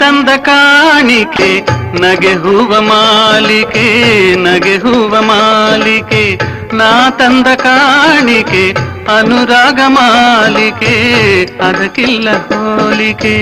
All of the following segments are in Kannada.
ತಂದ ಕಾಣಿಕೆ ನಗೆ ಹೂವ ಮಾಲಿಕೆ ನಗೆ ಹೂವ ಮಾಲಿಕೆ ನಾ ತಂದ ಕಾಣಿಕೆ ಅನುರಾಗ ಮಾಲಿಕೆ ಅದಕ್ಕಿಲ್ಲ ಹೋಲಿಕೆ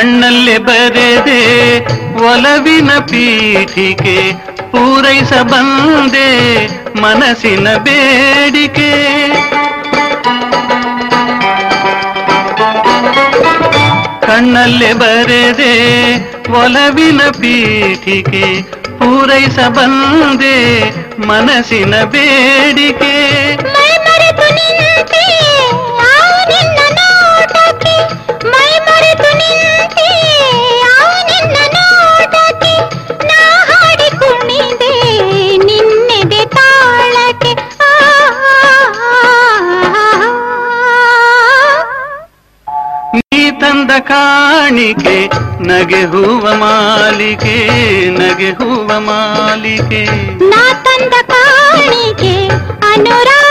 ಕಣ್ಣಲ್ಲಿ ಬರೆದೆ ಒಲವಿನ ಪೀಠಿಕೆ ಪೂರೈಸ ಬಂದೆ ಮನಸ್ಸಿನ ಬೇಡಿಕೆ. ಕಣ್ಣಲ್ಲಿ ಬರೆದೆ ಒಲವಿನ ಪೀಠಿಕೆ ಪೂರೈಸ ಬಂದೆ ಮನಸ್ಸಿನ ಬೇಡಿಕೆ. ಕಾಣಿಕೆ ನಗೆ ಹೂವ ಮಾಲಿಕೆ ನಗೆ ಹೂವ ಮಾಲಿಕೆ. ನಾ ತಂದ ಕಾಣಿಕೆ ಅನುರಾಗ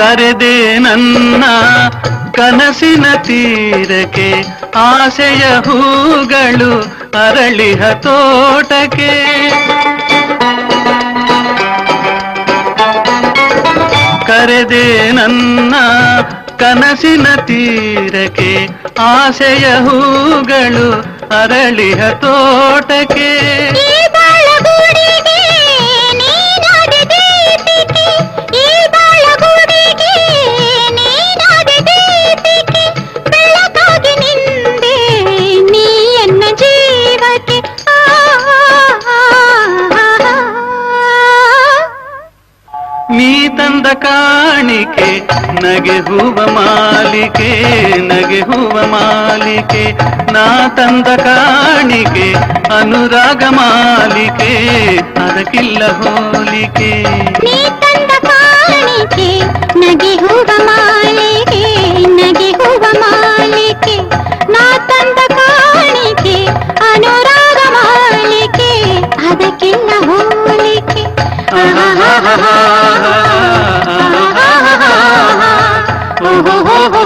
ಕರೆದೆ ನನ್ನ ಕನಸಿನ ತೀರಕ್ಕೆ, ಆಸೆಯ ಹೂಗಳು ಅರಳಿಹ ತೋಟಕ್ಕೆ. ಕರೆದೆ ನನ್ನ ಕನಸಿನ ತೀರಕ್ಕೆ, ಆಸೆಯ ಹೂಗಳು ಅರಳಿಹ ತೋಟಕ್ಕೆ. ಕಾಣಿಕೆ ನಗೆ ಹೂವ ಮಾಲಿಕೆ ನಗೆ ಹೂವ ಮಾಲಿಕೆ ನಾ ತಂದ ಕಾಣಿಕೆ ಅನುರಾಗ ಮಾಲಿಕೆ ಅದಕ್ಕಿಲ್ಲ ಹೋಲಿಕೆ ನೀ ತಂದ ಕಾಣಿಕೆ ನಗೆ ಹೂವ ಮಾಲೆ ho ho ho